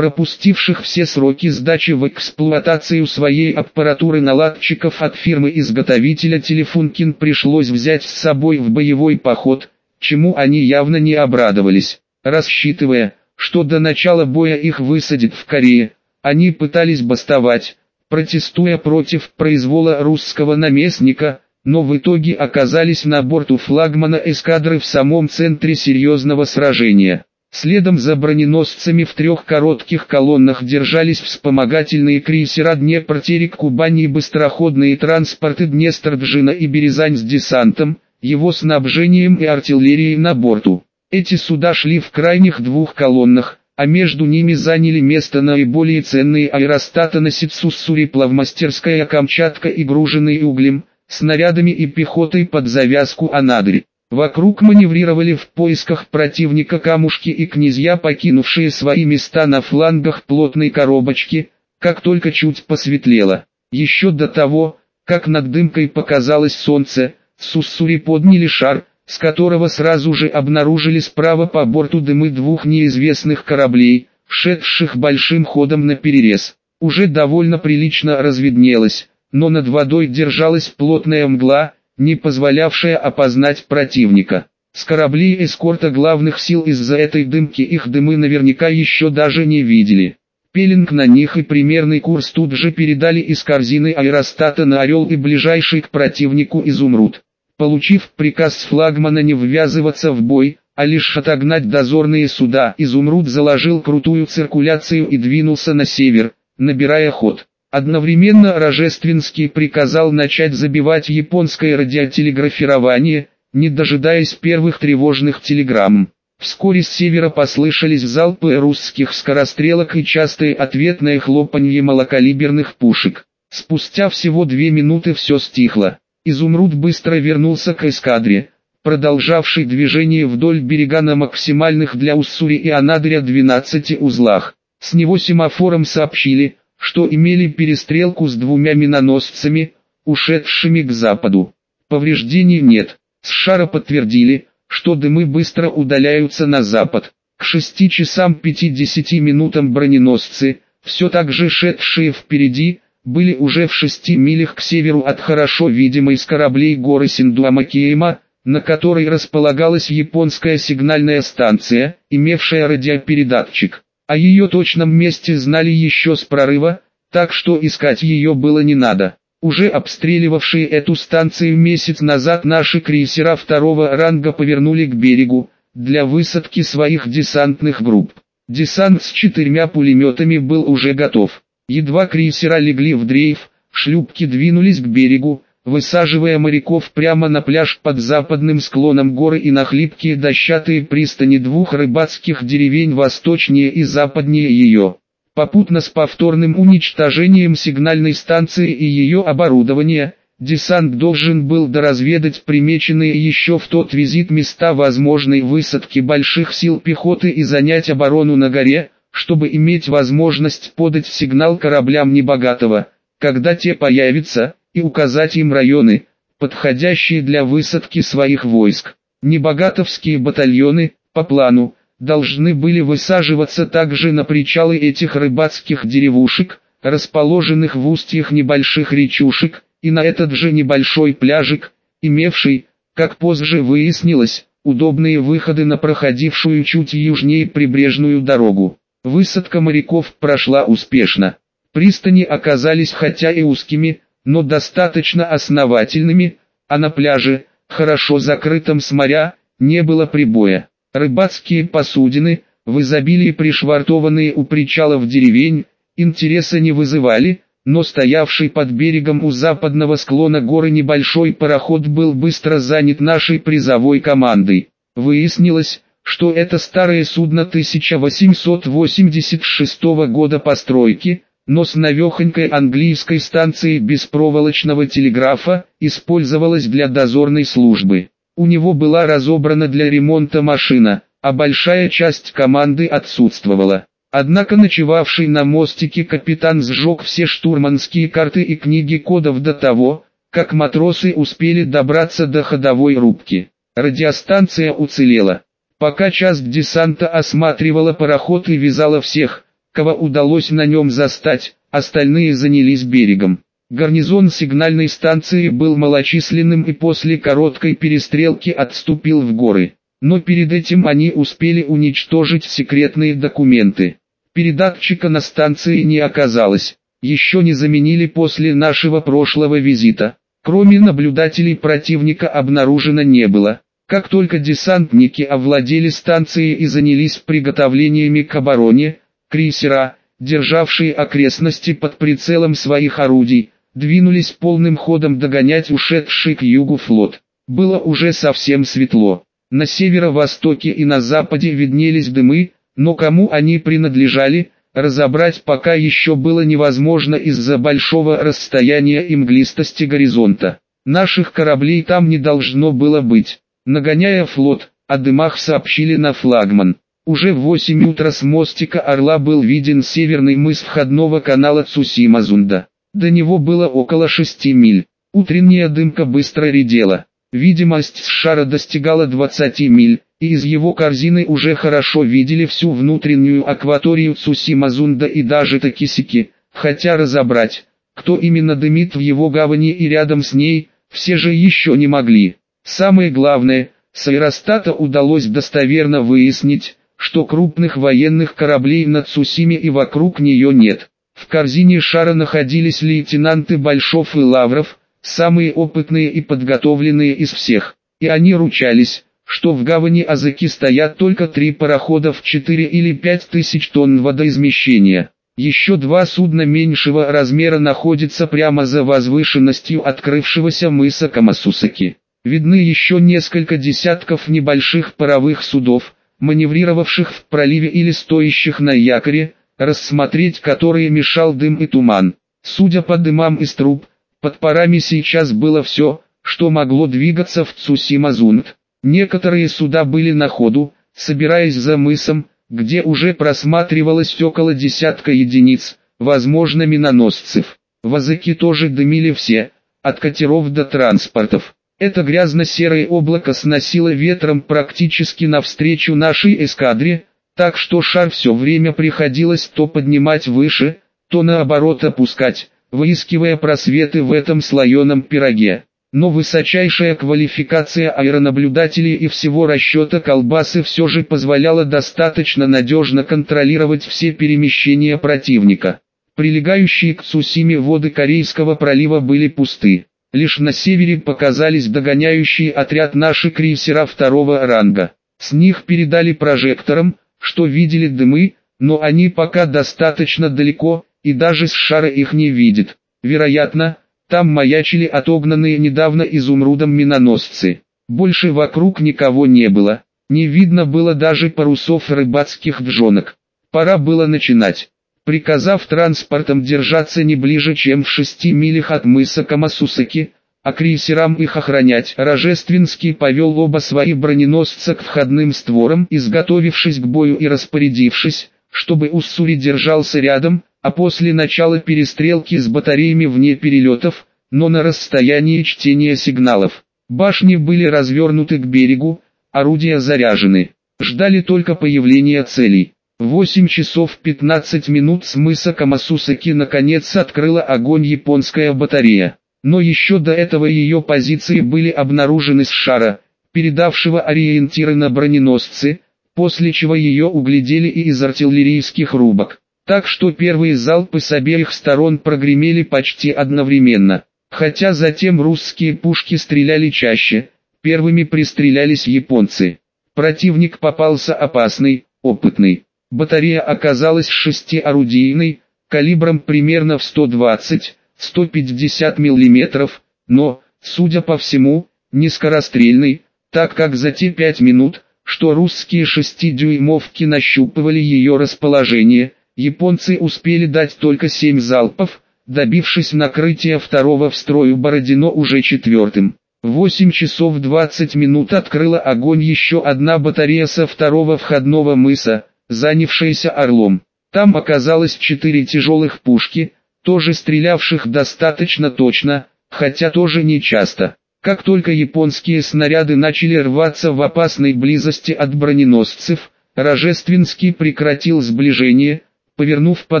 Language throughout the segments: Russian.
пропустивших все сроки сдачи в эксплуатацию своей аппаратуры наладчиков от фирмы-изготовителя Телефункин пришлось взять с собой в боевой поход, чему они явно не обрадовались, рассчитывая, что до начала боя их высадят в Корее, они пытались бастовать, протестуя против произвола русского наместника, но в итоге оказались на борту флагмана эскадры в самом центре серьезного сражения. Следом за броненосцами в трех коротких колоннах держались вспомогательные крейсера Днепротерик Кубани и быстроходные транспорты Днестр-Джина и Березань с десантом, его снабжением и артиллерией на борту. Эти суда шли в крайних двух колоннах, а между ними заняли место наиболее ценные аэростатоносец Суссури плавмастерская Камчатка и груженные углем, снарядами и пехотой под завязку Анадырь. Вокруг маневрировали в поисках противника камушки и князья, покинувшие свои места на флангах плотной коробочки, как только чуть посветлело. Еще до того, как над дымкой показалось солнце, Суссури подняли шар, с которого сразу же обнаружили справа по борту дымы двух неизвестных кораблей, шедших большим ходом на перерез. Уже довольно прилично разведнелось, но над водой держалась плотная мгла, не позволявшая опознать противника. С кораблей эскорта главных сил из-за этой дымки их дымы наверняка еще даже не видели. Пеленг на них и примерный курс тут же передали из корзины аэростата на Орел и ближайший к противнику Изумруд. Получив приказ с флагмана не ввязываться в бой, а лишь отогнать дозорные суда, Изумруд заложил крутую циркуляцию и двинулся на север, набирая ход. Одновременно Рожественский приказал начать забивать японское радиотелеграфирование, не дожидаясь первых тревожных телеграмм. Вскоре с севера послышались залпы русских скорострелок и частые ответные хлопанье малокалиберных пушек. Спустя всего две минуты все стихло. Изумруд быстро вернулся к эскадре, продолжавшей движение вдоль берега на максимальных для Уссури и Анадыря 12 узлах. С него семафором сообщили, что имели перестрелку с двумя миноносцами, ушедшими к западу. Повреждений нет. С шара подтвердили, что дымы быстро удаляются на запад. К 6 часам 50 минутам броненосцы, все так же шедшие впереди, были уже в 6 милях к северу от хорошо видимой с кораблей горы Синдуамакиема, на которой располагалась японская сигнальная станция, имевшая радиопередатчик. О ее точном месте знали еще с прорыва, так что искать ее было не надо. Уже обстреливавшие эту станцию месяц назад наши крейсера второго ранга повернули к берегу, для высадки своих десантных групп. Десант с четырьмя пулеметами был уже готов. Едва крейсера легли в дрейф, шлюпки двинулись к берегу, высаживая моряков прямо на пляж под западным склоном горы и на хлипкие дощатые пристани двух рыбацких деревень восточнее и западнее ее. Попутно с повторным уничтожением сигнальной станции и ее оборудования, десант должен был доразведать примеченные еще в тот визит места возможной высадки больших сил пехоты и занять оборону на горе, чтобы иметь возможность подать сигнал кораблям небогатого, когда те появятся, и указать им районы, подходящие для высадки своих войск. Небогатовские батальоны, по плану, должны были высаживаться также на причалы этих рыбацких деревушек, расположенных в устьях небольших речушек, и на этот же небольшой пляжик, имевший, как позже выяснилось, удобные выходы на проходившую чуть южнее прибрежную дорогу. Высадка моряков прошла успешно. Пристани оказались хотя и узкими, но достаточно основательными, а на пляже, хорошо закрытом с моря, не было прибоя. Рыбацкие посудины, в изобилии пришвартованные у причалов деревень, интереса не вызывали, но стоявший под берегом у западного склона горы небольшой пароход был быстро занят нашей призовой командой. Выяснилось, что это старое судно 1886 года постройки, но с навехонькой английской станцией беспроволочного телеграфа, использовалась для дозорной службы. У него была разобрана для ремонта машина, а большая часть команды отсутствовала. Однако ночевавший на мостике капитан сжег все штурманские карты и книги кодов до того, как матросы успели добраться до ходовой рубки. Радиостанция уцелела. Пока часть десанта осматривала пароход и вязала всех, кого удалось на нем застать, остальные занялись берегом. Гарнизон сигнальной станции был малочисленным и после короткой перестрелки отступил в горы. Но перед этим они успели уничтожить секретные документы. Передатчика на станции не оказалось. Еще не заменили после нашего прошлого визита. Кроме наблюдателей противника обнаружено не было. Как только десантники овладели станцией и занялись приготовлениями к обороне, крейсера, державшие окрестности под прицелом своих орудий, двинулись полным ходом догонять ушедший к югу флот. Было уже совсем светло. На северо-востоке и на западе виднелись дымы, но кому они принадлежали, разобрать пока еще было невозможно из-за большого расстояния и мглистости горизонта. Наших кораблей там не должно было быть. Нагоняя флот, о дымах сообщили на флагман. Уже в 8 утра с мостика Орла был виден северный мыс входного канала Цусимазунда. До него было около шести миль. Утренняя дымка быстро редела. Видимость с шара достигала 20 миль, и из его корзины уже хорошо видели всю внутреннюю акваторию Цусимазунда и даже Такисики, хотя разобрать, кто именно дымит в его гавани и рядом с ней, все же еще не могли. Самое главное, с аэростата удалось достоверно выяснить, что крупных военных кораблей на Цусиме и вокруг нее нет. В корзине шара находились лейтенанты Большов и Лавров, самые опытные и подготовленные из всех, и они ручались, что в гавани Азаки стоят только три парохода в 4 или 5 тысяч тонн водоизмещения. Еще два судна меньшего размера находятся прямо за возвышенностью открывшегося мыса Камасусаки. Видны еще несколько десятков небольших паровых судов, маневрировавших в проливе или стоящих на якоре, рассмотреть которые мешал дым и туман. Судя по дымам из труб, под парами сейчас было все, что могло двигаться в Цусимазунт. Некоторые суда были на ходу, собираясь за мысом, где уже просматривалось около десятка единиц, возможно миноносцев. Вазыки тоже дымили все, от катеров до транспортов. Это грязно-серое облако сносило ветром практически навстречу нашей эскадре, так что шар все время приходилось то поднимать выше, то наоборот опускать, выискивая просветы в этом слоеном пироге. Но высочайшая квалификация аэронаблюдателей и всего расчета колбасы все же позволяла достаточно надежно контролировать все перемещения противника. Прилегающие к Цусиме воды Корейского пролива были пусты. Лишь на севере показались догоняющие отряд наши крейсера второго ранга. С них передали прожектором, что видели дымы, но они пока достаточно далеко, и даже с шара их не видит. Вероятно, там маячили отогнанные недавно изумрудом миноносцы. Больше вокруг никого не было. Не видно было даже парусов рыбацких джонок. Пора было начинать. Приказав транспортом держаться не ближе, чем в шести милях от мыса Камасусаки, а крейсерам их охранять. Рожественский повел оба свои броненосца к входным створам, изготовившись к бою и распорядившись, чтобы Уссури держался рядом, а после начала перестрелки с батареями вне перелетов, но на расстоянии чтения сигналов. Башни были развернуты к берегу, орудия заряжены. Ждали только появления целей. В 8 часов 15 минут с мыса Камасусаки наконец открыла огонь японская батарея. Но еще до этого ее позиции были обнаружены с шара, передавшего ориентиры на броненосцы, после чего ее углядели и из артиллерийских рубок. Так что первые залпы с обеих сторон прогремели почти одновременно. Хотя затем русские пушки стреляли чаще, первыми пристрелялись японцы. Противник попался опасный, опытный. Батарея оказалась шестиорудийной, калибром примерно в 120 150 мм, но, судя по всему, не скорострельный, так как за те пять минут, что русские шестидюймовки нащупывали ее расположение, японцы успели дать только семь залпов, добившись накрытия второго в строю Бородино уже четвертым. В 8 часов 20 минут открыла огонь еще одна батарея со второго входного мыса, занявшаяся Орлом. Там оказалось четыре тяжелых пушки, тоже стрелявших достаточно точно, хотя тоже не часто. Как только японские снаряды начали рваться в опасной близости от броненосцев, Рожественский прекратил сближение, повернув по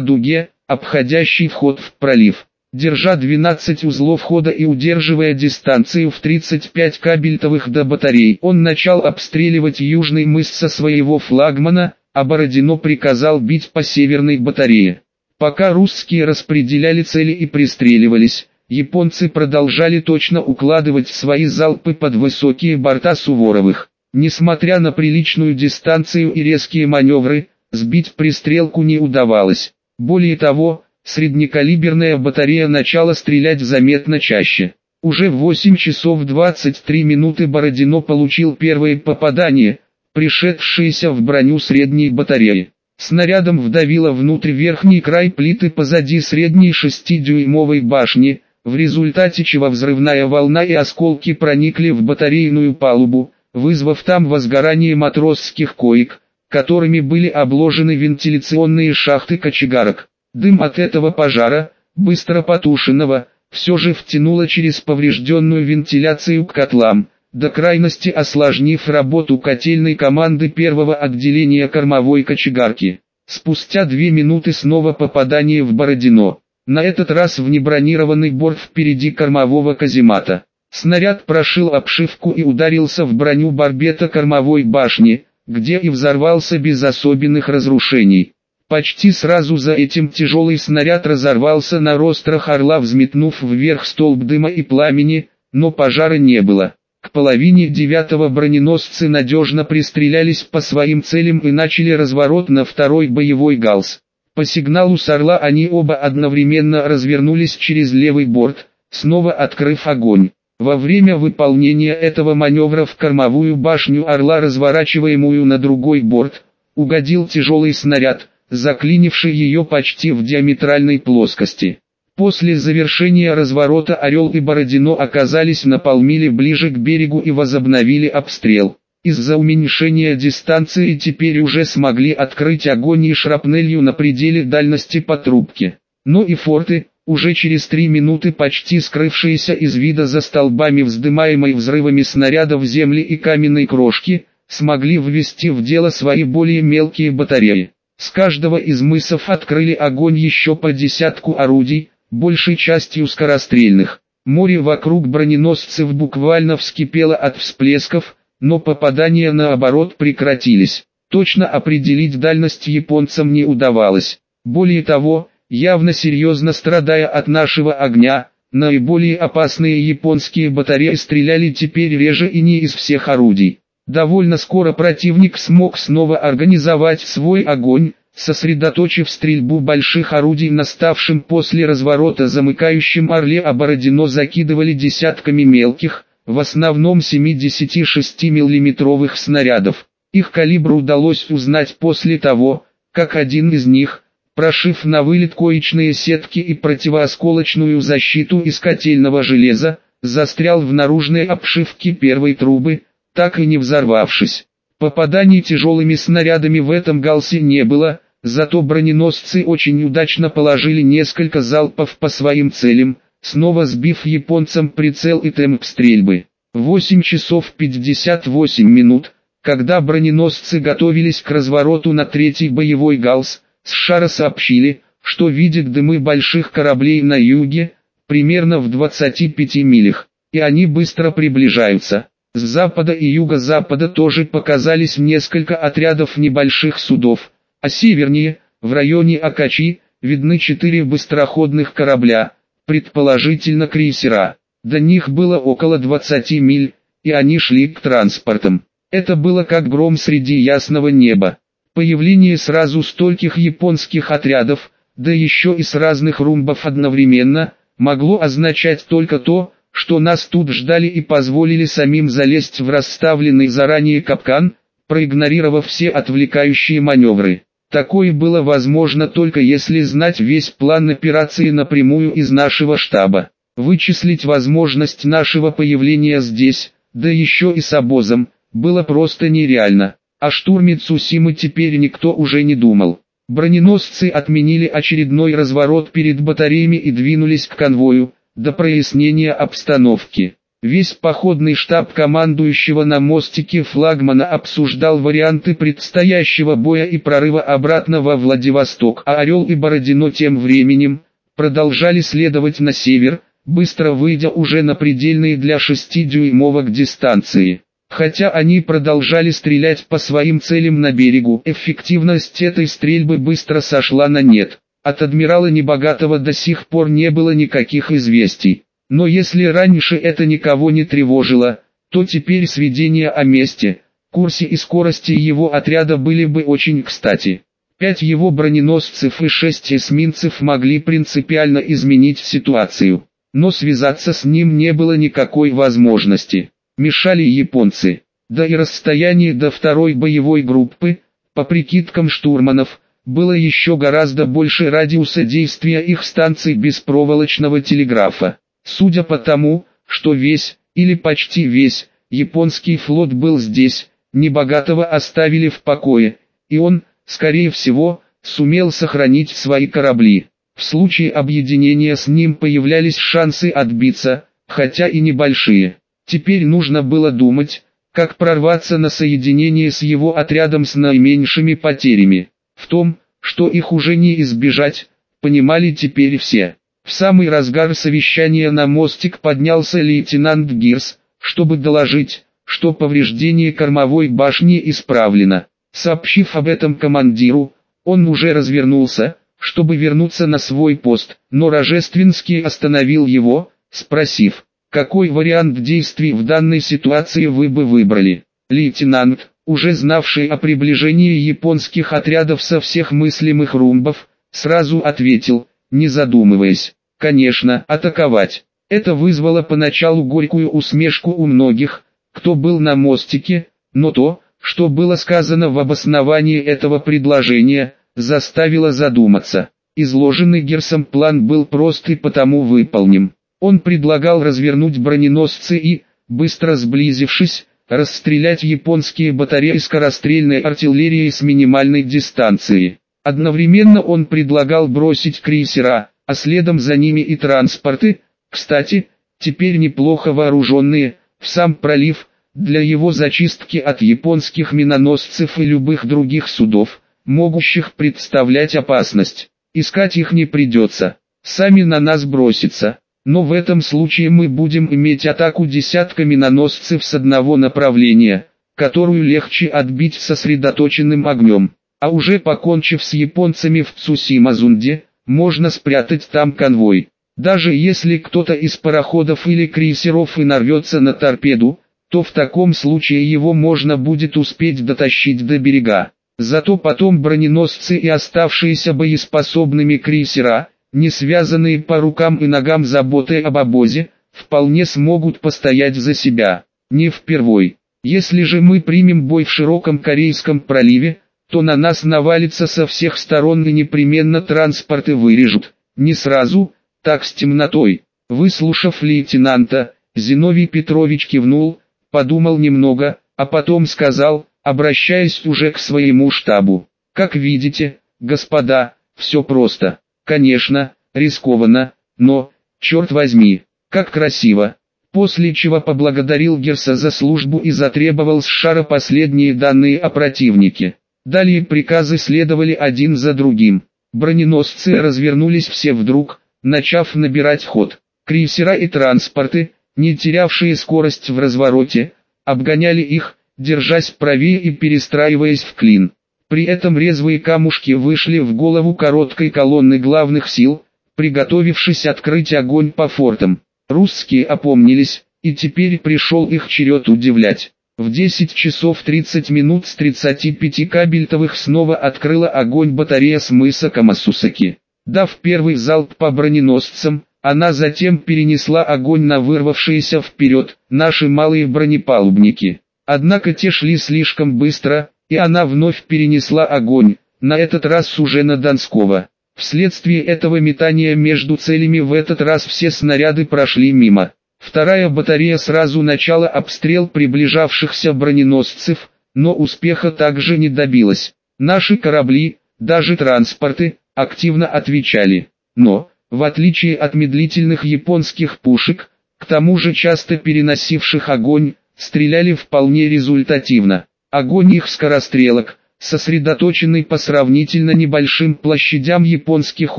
дуге, обходящий вход в пролив. Держа 12 узлов хода и удерживая дистанцию в 35 кабельтовых до батарей, он начал обстреливать южный мыс со своего флагмана, а Бородино приказал бить по северной батарее. Пока русские распределяли цели и пристреливались, японцы продолжали точно укладывать свои залпы под высокие борта Суворовых. Несмотря на приличную дистанцию и резкие маневры, сбить пристрелку не удавалось. Более того, среднекалиберная батарея начала стрелять заметно чаще. Уже в 8 часов 23 минуты Бородино получил первое попадание, пришедшееся в броню средней батареи. Снарядом вдавило внутрь верхний край плиты позади средней 6-дюймовой башни, в результате чего взрывная волна и осколки проникли в батарейную палубу, вызвав там возгорание матросских коек, которыми были обложены вентиляционные шахты кочегарок. Дым от этого пожара, быстро потушенного, все же втянуло через поврежденную вентиляцию к котлам, до крайности осложнив работу котельной команды первого отделения кормовой кочегарки. Спустя две минуты снова попадание в Бородино. На этот раз в небронированный борт впереди кормового каземата. Снаряд прошил обшивку и ударился в броню барбета кормовой башни, где и взорвался без особенных разрушений. Почти сразу за этим тяжелый снаряд разорвался на рострах орла взметнув вверх столб дыма и пламени, но пожара не было. К половине девятого броненосцы надежно пристрелялись по своим целям и начали разворот на второй боевой галс. По сигналу с орла они оба одновременно развернулись через левый борт, снова открыв огонь. Во время выполнения этого маневра в кормовую башню орла, разворачиваемую на другой борт, угодил тяжелый снаряд, заклинивший ее почти в диаметральной плоскости. После завершения разворота Орел и Бородино оказались на полмили ближе к берегу и возобновили обстрел. Из-за уменьшения дистанции теперь уже смогли открыть огонь и шрапнелью на пределе дальности по трубке. Но и форты, уже через три минуты почти скрывшиеся из вида за столбами вздымаемой взрывами снарядов земли и каменной крошки, смогли ввести в дело свои более мелкие батареи. С каждого из мысов открыли огонь еще по десятку орудий, большей частью скорострельных. Море вокруг броненосцев буквально вскипело от всплесков, но попадания наоборот прекратились. Точно определить дальность японцам не удавалось. Более того, явно серьезно страдая от нашего огня, наиболее опасные японские батареи стреляли теперь реже и не из всех орудий. Довольно скоро противник смог снова организовать свой огонь, сосредоточив стрельбу больших орудий на ставшем после разворота замыкающем орле а Бородино закидывали десятками мелких, в основном 76 миллиметровых снарядов. Их калибр удалось узнать после того, как один из них, прошив на вылет коечные сетки и противоосколочную защиту из котельного железа, застрял в наружной обшивке первой трубы, так и не взорвавшись. Попаданий тяжелыми снарядами в этом галсе не было, зато броненосцы очень удачно положили несколько залпов по своим целям, снова сбив японцам прицел и темп стрельбы. 8 часов 58 минут, когда броненосцы готовились к развороту на третий боевой галс, с шара сообщили, что видят дымы больших кораблей на юге, примерно в 25 милях, и они быстро приближаются. С запада и юго-запада тоже показались несколько отрядов небольших судов, а севернее, в районе Акачи, видны четыре быстроходных корабля, предположительно крейсера. До них было около 20 миль, и они шли к транспортам. Это было как гром среди ясного неба. Появление сразу стольких японских отрядов, да еще и с разных румбов одновременно, могло означать только то, что нас тут ждали и позволили самим залезть в расставленный заранее капкан, проигнорировав все отвлекающие маневры. Такое было возможно только если знать весь план операции напрямую из нашего штаба. Вычислить возможность нашего появления здесь, да еще и с обозом, было просто нереально. О штурме Цусимы теперь никто уже не думал. Броненосцы отменили очередной разворот перед батареями и двинулись к конвою, до прояснения обстановки. Весь походный штаб командующего на мостике флагмана обсуждал варианты предстоящего боя и прорыва обратно во Владивосток, а Орел и Бородино тем временем продолжали следовать на север, быстро выйдя уже на предельные для 6-дюймовок дистанции. Хотя они продолжали стрелять по своим целям на берегу, эффективность этой стрельбы быстро сошла на нет. От адмирала Небогатого до сих пор не было никаких известий. Но если раньше это никого не тревожило, то теперь сведения о месте, курсе и скорости его отряда были бы очень кстати. Пять его броненосцев и шесть эсминцев могли принципиально изменить ситуацию. Но связаться с ним не было никакой возможности. Мешали японцы. Да и расстояние до второй боевой группы, по прикидкам штурманов, было еще гораздо больше радиуса действия их станций беспроволочного телеграфа. Судя по тому, что весь, или почти весь, японский флот был здесь, небогатого оставили в покое, и он, скорее всего, сумел сохранить свои корабли. В случае объединения с ним появлялись шансы отбиться, хотя и небольшие. Теперь нужно было думать, как прорваться на соединение с его отрядом с наименьшими потерями. В том, что их уже не избежать, понимали теперь все. В самый разгар совещания на мостик поднялся лейтенант Гирс, чтобы доложить, что повреждение кормовой башни исправлено. Сообщив об этом командиру, он уже развернулся, чтобы вернуться на свой пост, но Рожественский остановил его, спросив, какой вариант действий в данной ситуации вы бы выбрали. Лейтенант, уже знавший о приближении японских отрядов со всех мыслимых румбов, сразу ответил, не задумываясь, конечно, атаковать. Это вызвало поначалу горькую усмешку у многих, кто был на мостике, но то, что было сказано в обосновании этого предложения, заставило задуматься. Изложенный Герсом план был прост и потому выполним. Он предлагал развернуть броненосцы и, быстро сблизившись, расстрелять японские батареи скорострельной артиллерии с минимальной дистанции. Одновременно он предлагал бросить крейсера, а следом за ними и транспорты, кстати, теперь неплохо вооруженные, в сам пролив, для его зачистки от японских миноносцев и любых других судов, могущих представлять опасность. Искать их не придется, сами на нас бросятся, но в этом случае мы будем иметь атаку десятка миноносцев с одного направления, которую легче отбить сосредоточенным огнем. А уже покончив с японцами в Цусимазунде, можно спрятать там конвой. Даже если кто-то из пароходов или крейсеров и нарвется на торпеду, то в таком случае его можно будет успеть дотащить до берега. Зато потом броненосцы и оставшиеся боеспособными крейсера, не связанные по рукам и ногам заботой об обозе, вполне смогут постоять за себя. Не впервой. Если же мы примем бой в широком Корейском проливе, то на нас навалится со всех сторон и непременно транспорты вырежут. Не сразу, так с темнотой. Выслушав лейтенанта, Зиновий Петрович кивнул, подумал немного, а потом сказал, обращаясь уже к своему штабу. Как видите, господа, все просто. Конечно, рискованно, но, черт возьми, как красиво. После чего поблагодарил Герса за службу и затребовал с шара последние данные о противнике. Далее приказы следовали один за другим. Броненосцы развернулись все вдруг, начав набирать ход. Крейсера и транспорты, не терявшие скорость в развороте, обгоняли их, держась правее и перестраиваясь в клин. При этом резвые камушки вышли в голову короткой колонны главных сил, приготовившись открыть огонь по фортам. Русские опомнились, и теперь пришел их черед удивлять. В 10 часов 30 минут с 35 кабельтовых снова открыла огонь батарея с мыса Камасусаки. Дав первый залп по броненосцам, она затем перенесла огонь на вырвавшиеся вперед, наши малые бронепалубники. Однако те шли слишком быстро, и она вновь перенесла огонь, на этот раз уже на Донского. Вследствие этого метания между целями в этот раз все снаряды прошли мимо. Вторая батарея сразу начала обстрел приближавшихся броненосцев, но успеха также не добилась. Наши корабли, даже транспорты, активно отвечали. Но, в отличие от медлительных японских пушек, к тому же часто переносивших огонь, стреляли вполне результативно. Огонь их скорострелок, сосредоточенный по сравнительно небольшим площадям японских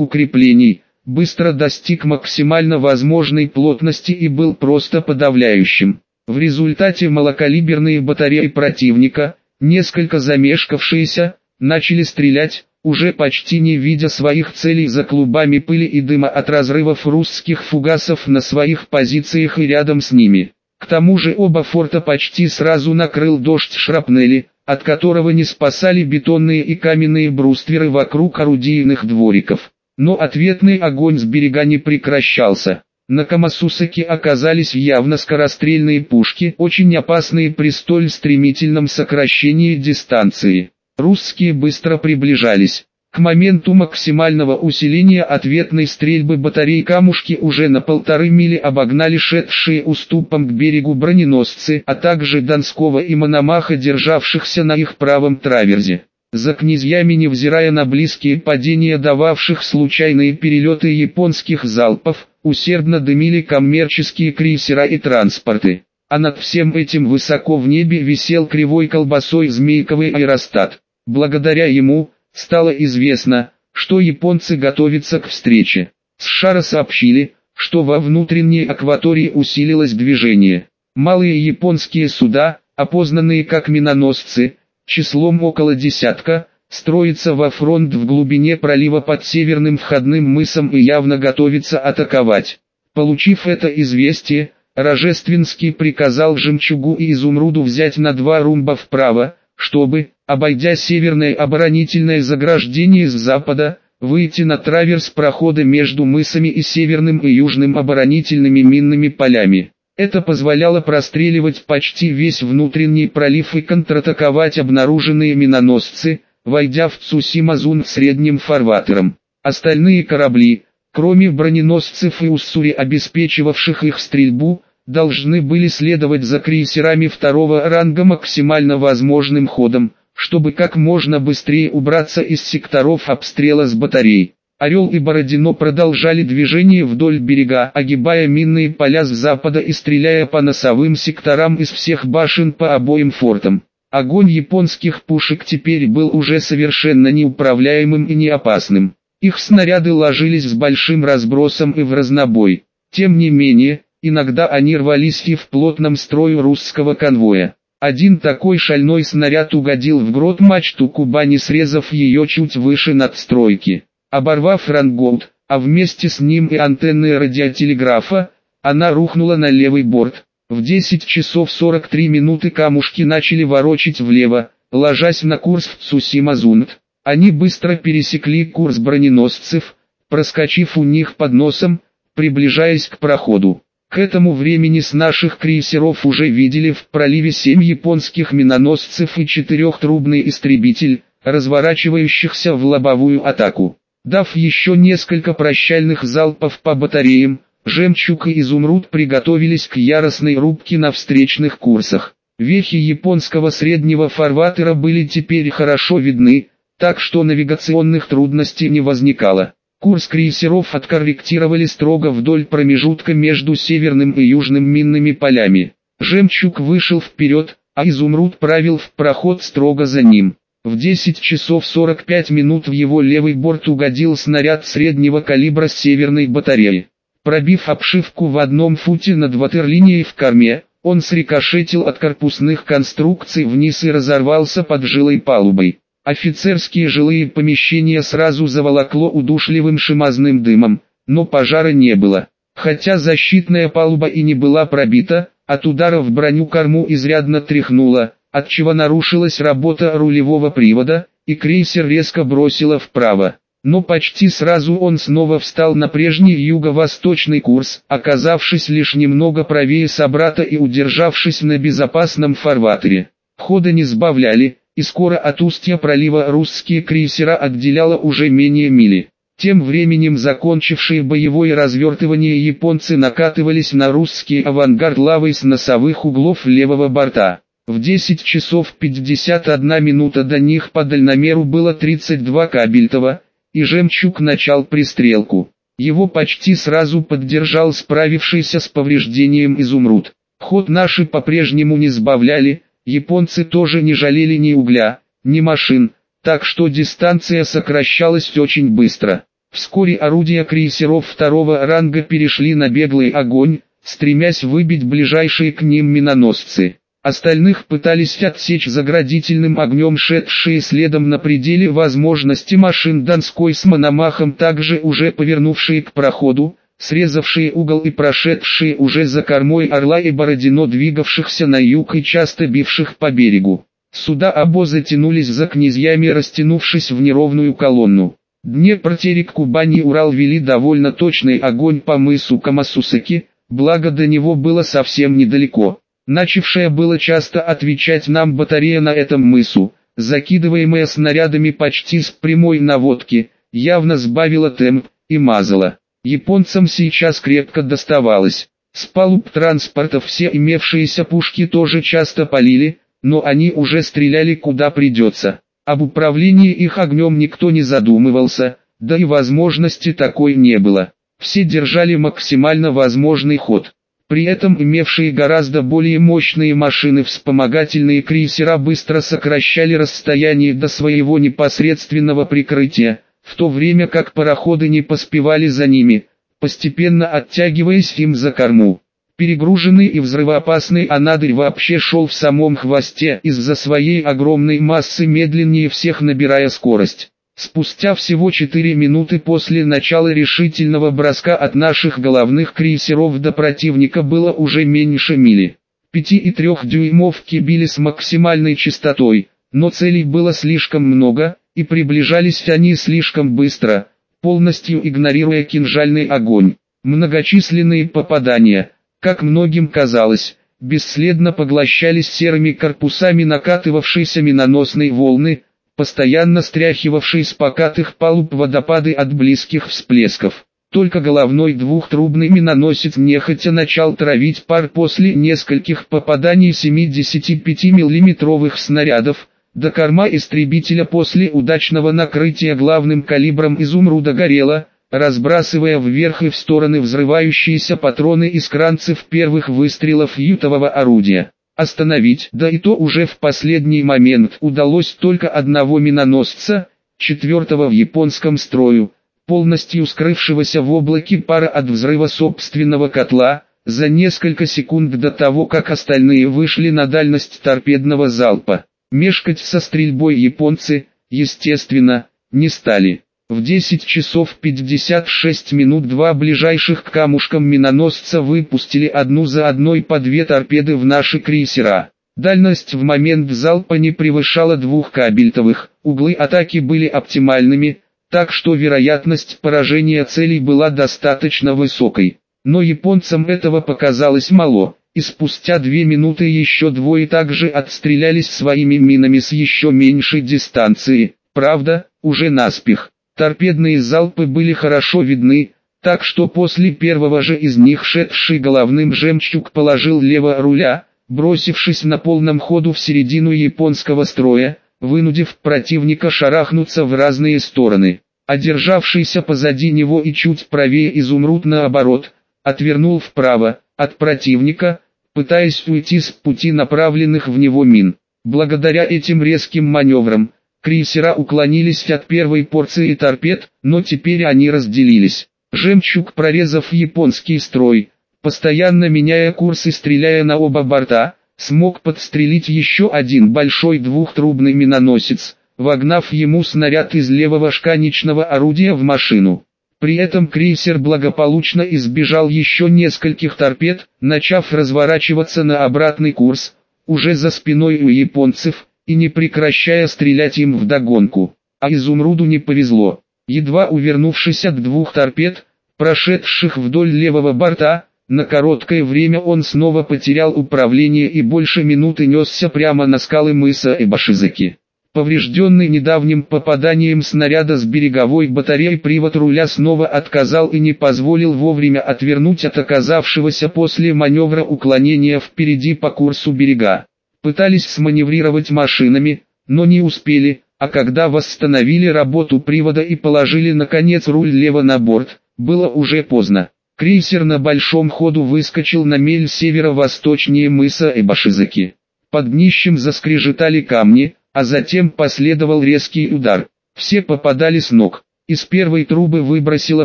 укреплений, быстро достиг максимально возможной плотности и был просто подавляющим. В результате малокалиберные батареи противника, несколько замешкавшиеся, начали стрелять, уже почти не видя своих целей за клубами пыли и дыма от разрывов русских фугасов на своих позициях и рядом с ними. К тому же оба форта почти сразу накрыл дождь шрапнели, от которого не спасали бетонные и каменные брустверы вокруг орудийных двориков. Но ответный огонь с берега не прекращался. На Камасусаке оказались явно скорострельные пушки, очень опасные при столь стремительном сокращении дистанции. Русские быстро приближались. К моменту максимального усиления ответной стрельбы батарей камушки уже на полторы мили обогнали шедшие уступом к берегу броненосцы, а также Донского и Мономаха, державшихся на их правом траверзе. За князьями, невзирая на близкие падения дававших случайные перелеты японских залпов, усердно дымили коммерческие крейсера и транспорты. А над всем этим высоко в небе висел кривой колбасой змейковый аэростат. Благодаря ему, стало известно, что японцы готовятся к встрече. С шара сообщили, что во внутренней акватории усилилось движение. Малые японские суда, опознанные как миноносцы, числом около десятка, строится во фронт в глубине пролива под северным входным мысом и явно готовится атаковать. Получив это известие, Рожественский приказал Жемчугу и Изумруду взять на два румба вправо, чтобы, обойдя северное оборонительное заграждение с запада, выйти на траверс прохода между мысами и северным и южным оборонительными минными полями. Это позволяло простреливать почти весь внутренний пролив и контратаковать обнаруженные миноносцы, войдя в Цусимазун средним фарватером. Остальные корабли, кроме броненосцев и Уссури обеспечивавших их стрельбу, должны были следовать за крейсерами второго ранга максимально возможным ходом, чтобы как можно быстрее убраться из секторов обстрела с батарей. Орел и Бородино продолжали движение вдоль берега, огибая минные поля с запада и стреляя по носовым секторам из всех башен по обоим фортам. Огонь японских пушек теперь был уже совершенно неуправляемым и неопасным. Их снаряды ложились с большим разбросом и в разнобой. Тем не менее, иногда они рвались и в плотном строю русского конвоя. Один такой шальной снаряд угодил в грот мачту Кубани, срезав ее чуть выше надстройки. Оборвав рангоут, а вместе с ним и антенны радиотелеграфа, она рухнула на левый борт. В 10 часов 43 минуты камушки начали ворочить влево, ложась на курс в Цусимазунт. Они быстро пересекли курс броненосцев, проскочив у них под носом, приближаясь к проходу. К этому времени с наших крейсеров уже видели в проливе семь японских миноносцев и четырехтрубный истребитель, разворачивающихся в лобовую атаку. Дав еще несколько прощальных залпов по батареям, «Жемчуг» и «Изумруд» приготовились к яростной рубке на встречных курсах. Вехи японского среднего фарватера были теперь хорошо видны, так что навигационных трудностей не возникало. Курс крейсеров откорректировали строго вдоль промежутка между северным и южным минными полями. «Жемчуг» вышел вперед, а «Изумруд» правил в проход строго за ним. В 10 часов 45 минут в его левый борт угодил снаряд среднего калибра с северной батареи. Пробив обшивку в одном футе над ватерлинией в корме, он срикошетил от корпусных конструкций вниз и разорвался под жилой палубой. Офицерские жилые помещения сразу заволокло удушливым шимазным дымом, но пожара не было. Хотя защитная палуба и не была пробита, от удара в броню корму изрядно тряхнуло, отчего нарушилась работа рулевого привода, и крейсер резко бросило вправо. Но почти сразу он снова встал на прежний юго-восточный курс, оказавшись лишь немного правее собрата и удержавшись на безопасном фарватере. Хода не сбавляли, и скоро от устья пролива русские крейсера отделяло уже менее мили. Тем временем закончившие боевое развертывание японцы накатывались на русский авангард лавой с носовых углов левого борта. В 10 часов 51 минута до них по дальномеру было 32 кабельтова, и «Жемчуг» начал пристрелку. Его почти сразу поддержал справившийся с повреждением изумруд. Ход наши по-прежнему не сбавляли, японцы тоже не жалели ни угля, ни машин, так что дистанция сокращалась очень быстро. Вскоре орудия крейсеров второго ранга перешли на беглый огонь, стремясь выбить ближайшие к ним миноносцы. Остальных пытались отсечь заградительным огнем шедшие следом на пределе возможности машин Донской с Мономахом, также уже повернувшие к проходу, срезавшие угол и прошедшие уже за кормой Орла и Бородино двигавшихся на юг и часто бивших по берегу. Суда обозы тянулись за князьями, растянувшись в неровную колонну. Днепр, Терек, Кубани Урал вели довольно точный огонь по мысу Камасусаки, благо до него было совсем недалеко. Начавшая было часто отвечать нам батарея на этом мысу, закидываемая снарядами почти с прямой наводки, явно сбавила темп и мазала. Японцам сейчас крепко доставалось. С палуб транспорта все имевшиеся пушки тоже часто полили, но они уже стреляли куда придется. Об управлении их огнем никто не задумывался, да и возможности такой не было. Все держали максимально возможный ход. При этом имевшие гораздо более мощные машины вспомогательные крейсера быстро сокращали расстояние до своего непосредственного прикрытия, в то время как пароходы не поспевали за ними, постепенно оттягиваясь им за корму. Перегруженный и взрывоопасный анадырь вообще шел в самом хвосте из-за своей огромной массы медленнее всех набирая скорость. Спустя всего 4 минуты после начала решительного броска от наших головных крейсеров до противника было уже меньше мили. 5 и 3 дюймовки били с максимальной частотой, но целей было слишком много, и приближались они слишком быстро, полностью игнорируя кинжальный огонь. Многочисленные попадания, как многим казалось, бесследно поглощались серыми корпусами накатывавшейся миноносной волны, постоянно стряхивавший с покатых палуб водопады от близких всплесков. Только головной двухтрубный миноносец нехотя начал травить пар после нескольких попаданий 75 миллиметровых снарядов, до корма истребителя после удачного накрытия главным калибром изумруда горело, разбрасывая вверх и в стороны взрывающиеся патроны из кранцев первых выстрелов ютового орудия. Остановить, да и то уже в последний момент удалось только одного миноносца, четвертого в японском строю, полностью скрывшегося в облаке пара от взрыва собственного котла, за несколько секунд до того, как остальные вышли на дальность торпедного залпа. Мешкать со стрельбой японцы, естественно, не стали. В 10 часов 56 минут два ближайших к камушкам миноносца выпустили одну за одной по две торпеды в наши крейсера. Дальность в момент залпа не превышала двух кабельтовых, углы атаки были оптимальными, так что вероятность поражения целей была достаточно высокой. Но японцам этого показалось мало, и спустя две минуты еще двое также отстрелялись своими минами с еще меньшей дистанции, правда, уже наспех. Торпедные залпы были хорошо видны, так что после первого же из них шедший головным жемчуг положил лево руля, бросившись на полном ходу в середину японского строя, вынудив противника шарахнуться в разные стороны. Одержавшийся позади него и чуть правее изумруд наоборот, отвернул вправо, от противника, пытаясь уйти с пути направленных в него мин. Благодаря этим резким маневрам, Крейсера уклонились от первой порции торпед, но теперь они разделились. Жемчуг, прорезав японский строй, постоянно меняя курс и стреляя на оба борта, смог подстрелить еще один большой двухтрубный миноносец, вогнав ему снаряд из левого шканичного орудия в машину. При этом крейсер благополучно избежал еще нескольких торпед, начав разворачиваться на обратный курс, уже за спиной у японцев, и не прекращая стрелять им вдогонку. А изумруду не повезло. Едва увернувшись от двух торпед, прошедших вдоль левого борта, на короткое время он снова потерял управление и больше минуты несся прямо на скалы мыса Эбашизаки. Поврежденный недавним попаданием снаряда с береговой батареи привод руля снова отказал и не позволил вовремя отвернуть от оказавшегося после маневра уклонения впереди по курсу берега пытались сманеврировать машинами, но не успели, а когда восстановили работу привода и положили наконец руль лево на борт, было уже поздно. Крейсер на большом ходу выскочил на мель северо-восточнее мыса Эбашизаки. Под днищем заскрежетали камни, а затем последовал резкий удар. Все попадали с ног. Из первой трубы выбросило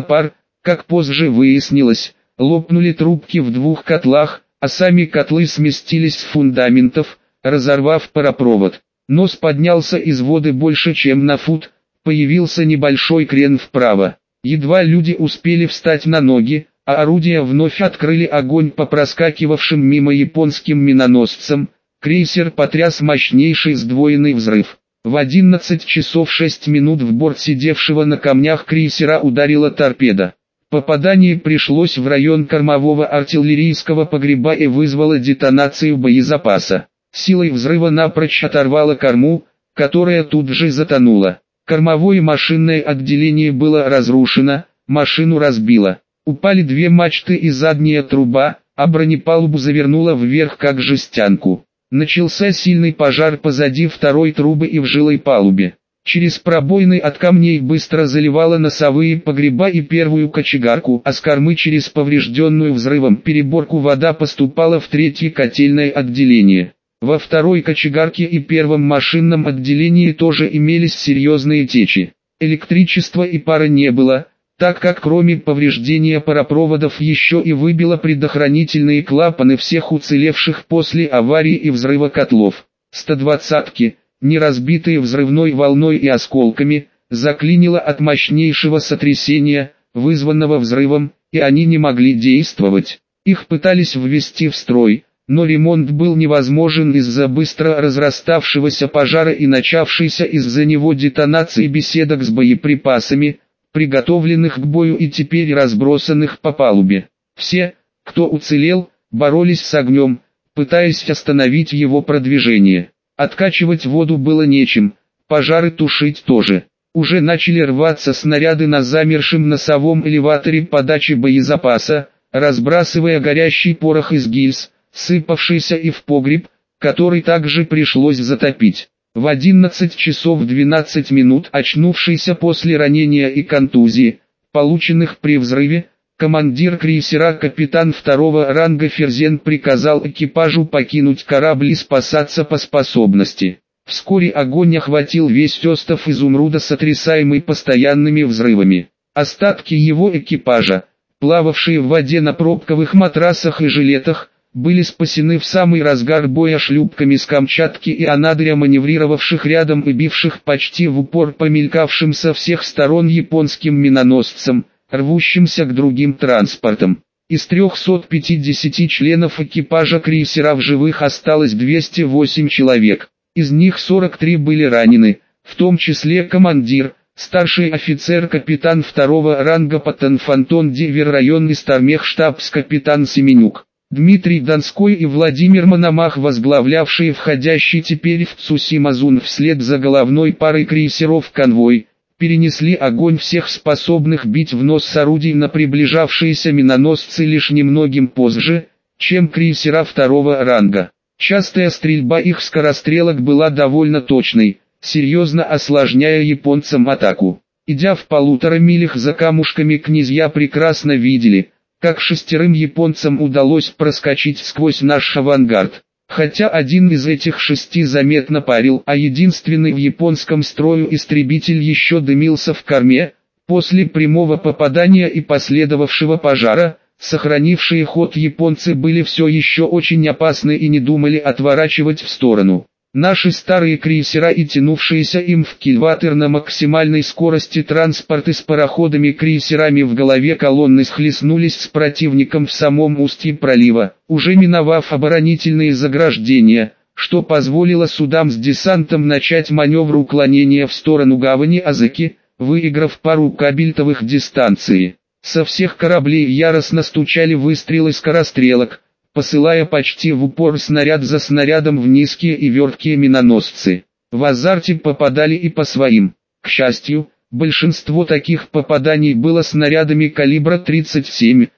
пар, как позже выяснилось, лопнули трубки в двух котлах, а сами котлы сместились с фундаментов, разорвав паропровод. Нос поднялся из воды больше чем на фут, появился небольшой крен вправо. Едва люди успели встать на ноги, а орудия вновь открыли огонь по проскакивавшим мимо японским миноносцам, крейсер потряс мощнейший сдвоенный взрыв. В 11 часов 6 минут в борт сидевшего на камнях крейсера ударила торпеда. Попадание пришлось в район кормового артиллерийского погреба и вызвало детонацию боезапаса. Силой взрыва напрочь оторвало корму, которая тут же затонула. Кормовое машинное отделение было разрушено, машину разбило. Упали две мачты и задняя труба, а бронепалубу завернуло вверх как жестянку. Начался сильный пожар позади второй трубы и в жилой палубе. Через пробоины от камней быстро заливало носовые погреба и первую кочегарку, а с кормы через поврежденную взрывом переборку вода поступала в третье котельное отделение. Во второй кочегарке и первом машинном отделении тоже имелись серьезные течи. Электричества и пара не было, так как кроме повреждения паропроводов еще и выбило предохранительные клапаны всех уцелевших после аварии и взрыва котлов. 120-ки, не разбитые взрывной волной и осколками, заклинило от мощнейшего сотрясения, вызванного взрывом, и они не могли действовать. Их пытались ввести в строй, но ремонт был невозможен из-за быстро разраставшегося пожара и начавшейся из-за него детонации беседок с боеприпасами, приготовленных к бою и теперь разбросанных по палубе. Все, кто уцелел, боролись с огнем, пытаясь остановить его продвижение. Откачивать воду было нечем, пожары тушить тоже. Уже начали рваться снаряды на замершем носовом элеваторе подачи боезапаса, разбрасывая горящий порох из гильз, сыпавшийся и в погреб, который также пришлось затопить. В 11 часов 12 минут очнувшийся после ранения и контузии, полученных при взрыве, командир крейсера капитан второго ранга Ферзен приказал экипажу покинуть корабль и спасаться по способности. Вскоре огонь охватил весь остов изумруда, сотрясаемый постоянными взрывами. Остатки его экипажа, плававшие в воде на пробковых матрасах и жилетах, были спасены в самый разгар боя шлюпками с Камчатки и Анадыря маневрировавших рядом и бивших почти в упор помелькавшим со всех сторон японским миноносцам, рвущимся к другим транспортам. Из 350 членов экипажа крейсера в живых осталось 208 человек, из них 43 были ранены, в том числе командир, старший офицер капитан второго ранга Патенфантон Дивер районный стармех-штабс-капитан Семенюк. Дмитрий Донской и Владимир Мономах, возглавлявшие входящий теперь в Цусимазун вслед за головной парой крейсеров конвой, перенесли огонь всех способных бить в нос орудий на приближавшиеся миноносцы лишь немногим позже, чем крейсера второго ранга. Частая стрельба их скорострелок была довольно точной, серьезно осложняя японцам атаку. Идя в полутора милях за камушками князья прекрасно видели – как шестерым японцам удалось проскочить сквозь наш авангард. Хотя один из этих шести заметно парил, а единственный в японском строю истребитель еще дымился в корме, после прямого попадания и последовавшего пожара, сохранившие ход японцы были все еще очень опасны и не думали отворачивать в сторону. Наши старые крейсера и тянувшиеся им в кильватер на максимальной скорости транспорты с пароходами-крейсерами в голове колонны схлестнулись с противником в самом устье пролива, уже миновав оборонительные заграждения, что позволило судам с десантом начать маневр уклонения в сторону гавани Азаки, выиграв пару кабельтовых дистанции. Со всех кораблей яростно стучали выстрелы скорострелок, посылая почти в упор снаряд за снарядом в низкие и верткие миноносцы. В азарте попадали и по своим. К счастью, большинство таких попаданий было снарядами калибра 37-47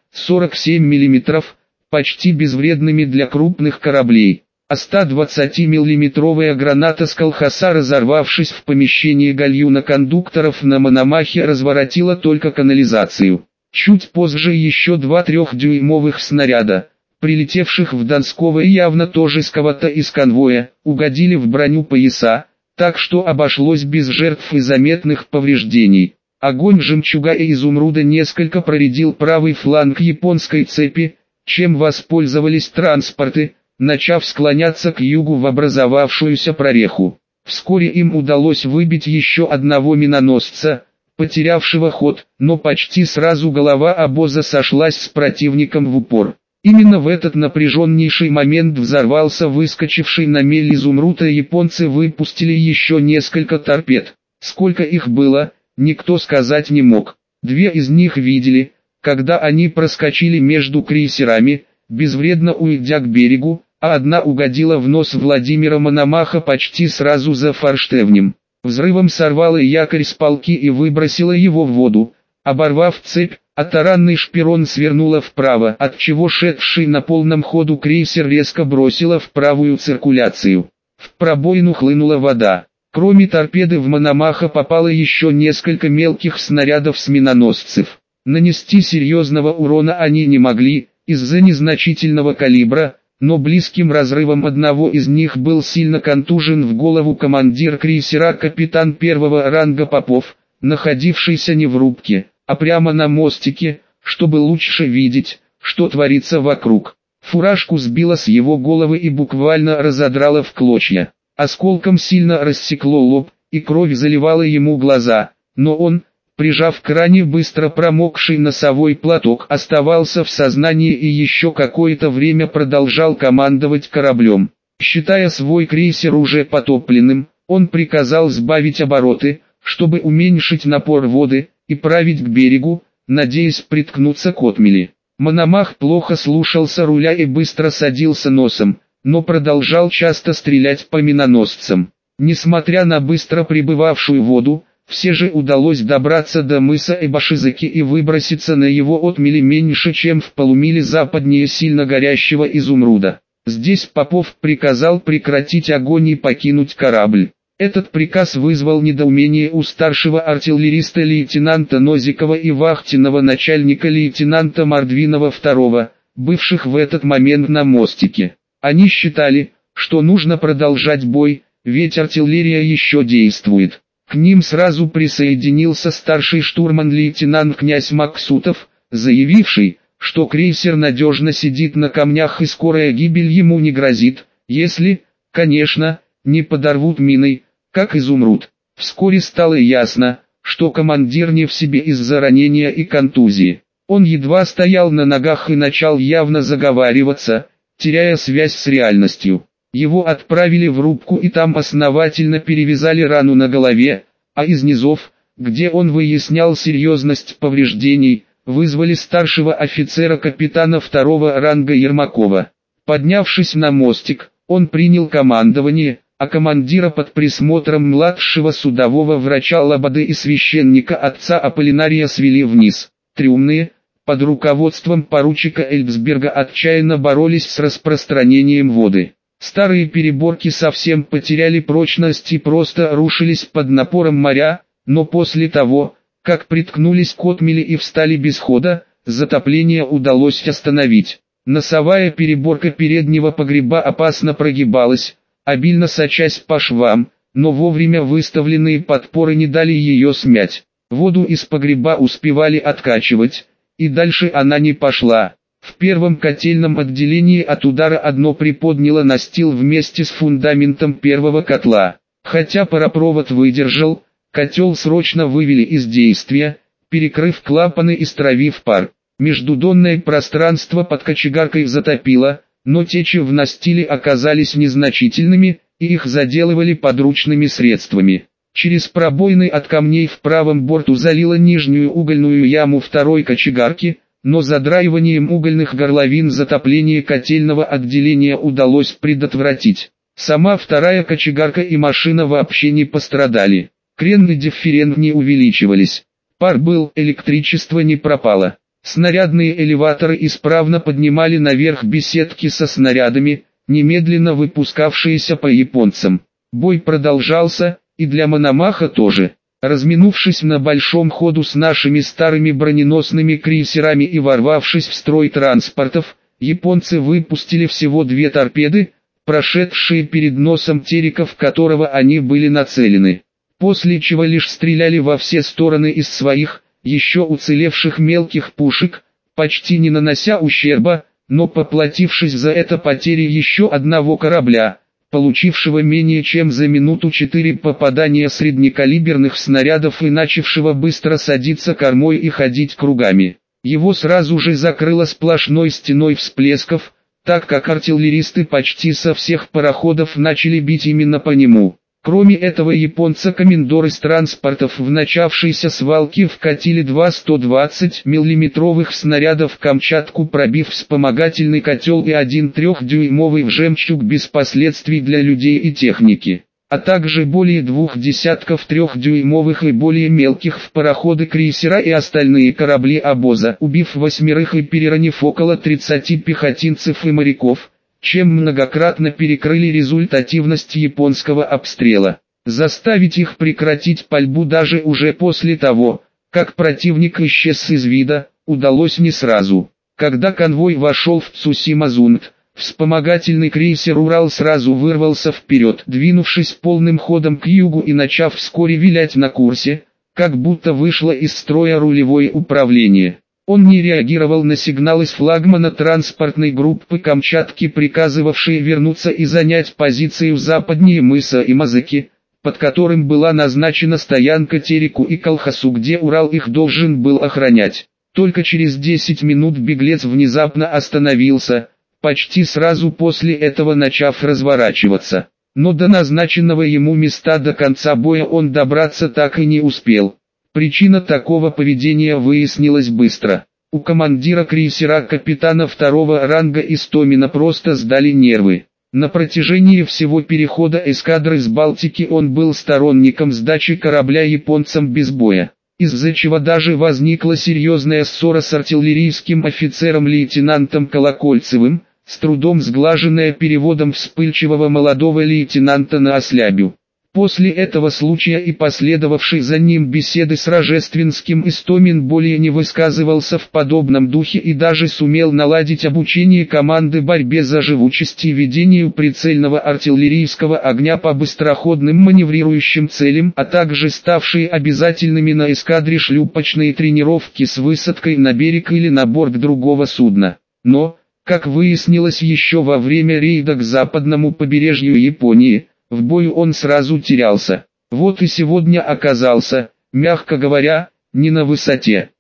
мм, почти безвредными для крупных кораблей. А 120-миллиметровая граната с колхоса, разорвавшись в помещении гальюна кондукторов на Мономахе, разворотила только канализацию. Чуть позже еще два трехдюймовых снаряда, прилетевших в Донского и явно тоже с кого-то из конвоя, угодили в броню пояса, так что обошлось без жертв и заметных повреждений. Огонь жемчуга и изумруда несколько проредил правый фланг японской цепи, чем воспользовались транспорты, начав склоняться к югу в образовавшуюся прореху. Вскоре им удалось выбить еще одного миноносца, потерявшего ход, но почти сразу голова обоза сошлась с противником в упор. Именно в этот напряженнейший момент взорвался выскочивший на мель изумруд и японцы выпустили еще несколько торпед. Сколько их было, никто сказать не мог. Две из них видели, когда они проскочили между крейсерами, безвредно уйдя к берегу, а одна угодила в нос Владимира Мономаха почти сразу за форштевнем. Взрывом сорвала якорь с палки и выбросила его в воду, оборвав цепь, а таранный шпирон свернула вправо, от чего шедший на полном ходу крейсер резко бросила в правую циркуляцию. В пробоину хлынула вода. Кроме торпеды в Мономаха попало еще несколько мелких снарядов с миноносцев. Нанести серьезного урона они не могли, из-за незначительного калибра, но близким разрывом одного из них был сильно контужен в голову командир крейсера капитан первого ранга Попов, находившийся не в рубке, а прямо на мостике, чтобы лучше видеть, что творится вокруг. Фуражку сбила с его головы и буквально разодрала в клочья. Осколком сильно рассекло лоб, и кровь заливала ему глаза, но он, прижав к ране быстро промокший носовой платок, оставался в сознании и еще какое-то время продолжал командовать кораблем. Считая свой крейсер уже потопленным, он приказал сбавить обороты, чтобы уменьшить напор воды, и править к берегу, надеясь приткнуться к отмели. Мономах плохо слушался руля и быстро садился носом, но продолжал часто стрелять по миноносцам. Несмотря на быстро прибывавшую воду, все же удалось добраться до мыса Эбашизаки и выброситься на его отмели меньше, чем в полумиле западнее сильно горящего изумруда. Здесь Попов приказал прекратить огонь и покинуть корабль. Этот приказ вызвал недоумение у старшего артиллериста лейтенанта Нозикова и вахтенного начальника лейтенанта Мордвинова II, бывших в этот момент на мостике. Они считали, что нужно продолжать бой, ведь артиллерия еще действует. К ним сразу присоединился старший штурман-лейтенант князь Максутов, заявивший, что крейсер надежно сидит на камнях и скорая гибель ему не грозит, если, конечно, не подорвут миной, как изумруд. Вскоре стало ясно, что командир не в себе из-за ранения и контузии. Он едва стоял на ногах и начал явно заговариваться, теряя связь с реальностью. Его отправили в рубку и там основательно перевязали рану на голове, а из низов, где он выяснял серьезность повреждений, вызвали старшего офицера капитана второго ранга Ермакова. Поднявшись на мостик, он принял командование, а командира под присмотром младшего судового врача Лободы и священника отца Аполлинария свели вниз. Трюмные, под руководством поручика Эльбсберга отчаянно боролись с распространением воды. Старые переборки совсем потеряли прочность и просто рушились под напором моря, но после того, как приткнулись к отмели и встали без хода, затопление удалось остановить. Носовая переборка переднего погреба опасно прогибалась, обильно сочась по швам, но вовремя выставленные подпоры не дали ее смять. Воду из погреба успевали откачивать, и дальше она не пошла. В первом котельном отделении от удара одно приподняло настил вместе с фундаментом первого котла. Хотя паропровод выдержал, котел срочно вывели из действия, перекрыв клапаны и стравив пар. Междудонное пространство под кочегаркой затопило, но в настиле оказались незначительными, и их заделывали подручными средствами. Через пробоины от камней в правом борту залило нижнюю угольную яму второй кочегарки, но задраиванием угольных горловин затопление котельного отделения удалось предотвратить. Сама вторая кочегарка и машина вообще не пострадали. Крен и дифферент не увеличивались. Пар был, электричество не пропало. Снарядные элеваторы исправно поднимали наверх беседки со снарядами, немедленно выпускавшиеся по японцам. Бой продолжался, и для Мономаха тоже. Разминувшись на большом ходу с нашими старыми броненосными крейсерами и ворвавшись в строй транспортов, японцы выпустили всего две торпеды, прошедшие перед носом тереков которого они были нацелены. После чего лишь стреляли во все стороны из своих, еще уцелевших мелких пушек, почти не нанося ущерба, но поплатившись за это потери еще одного корабля, получившего менее чем за минуту четыре попадания среднекалиберных снарядов и начавшего быстро садиться кормой и ходить кругами. Его сразу же закрыло сплошной стеной всплесков, так как артиллеристы почти со всех пароходов начали бить именно по нему. Кроме этого японца комендор из транспортов в начавшейся свалке вкатили два 120 миллиметровых снаряда в Камчатку пробив вспомогательный котел и один трехдюймовый в жемчуг без последствий для людей и техники, а также более двух десятков трехдюймовых и более мелких в пароходы крейсера и остальные корабли обоза, убив восьмерых и переранив около 30 пехотинцев и моряков чем многократно перекрыли результативность японского обстрела. Заставить их прекратить пальбу даже уже после того, как противник исчез из вида, удалось не сразу. Когда конвой вошел в Цусимазунт, вспомогательный крейсер «Урал» сразу вырвался вперед, двинувшись полным ходом к югу и начав вскоре вилять на курсе, как будто вышло из строя рулевое управление. Он не реагировал на сигналы с флагмана транспортной группы Камчатки, приказывавшие вернуться и занять позиции в западнее мыса и Мазыки, под которым была назначена стоянка Тереку и Колхасу, где Урал их должен был охранять. Только через 10 минут беглец внезапно остановился, почти сразу после этого начав разворачиваться. Но до назначенного ему места до конца боя он добраться так и не успел. Причина такого поведения выяснилась быстро. У командира крейсера капитана второго ранга Истомина просто сдали нервы. На протяжении всего перехода эскадры с Балтики он был сторонником сдачи корабля японцам без боя, из-за чего даже возникла серьезная ссора с артиллерийским офицером-лейтенантом Колокольцевым, с трудом сглаженная переводом вспыльчивого молодого лейтенанта на ослябю. После этого случая и последовавшей за ним беседы с Рожественским Истомин более не высказывался в подобном духе и даже сумел наладить обучение команды борьбе за живучесть и ведению прицельного артиллерийского огня по быстроходным маневрирующим целям, а также ставшие обязательными на эскадре шлюпочные тренировки с высадкой на берег или на борт другого судна. Но, как выяснилось еще во время рейда к западному побережью Японии, в бою он сразу терялся. Вот и сегодня оказался, мягко говоря, не на высоте.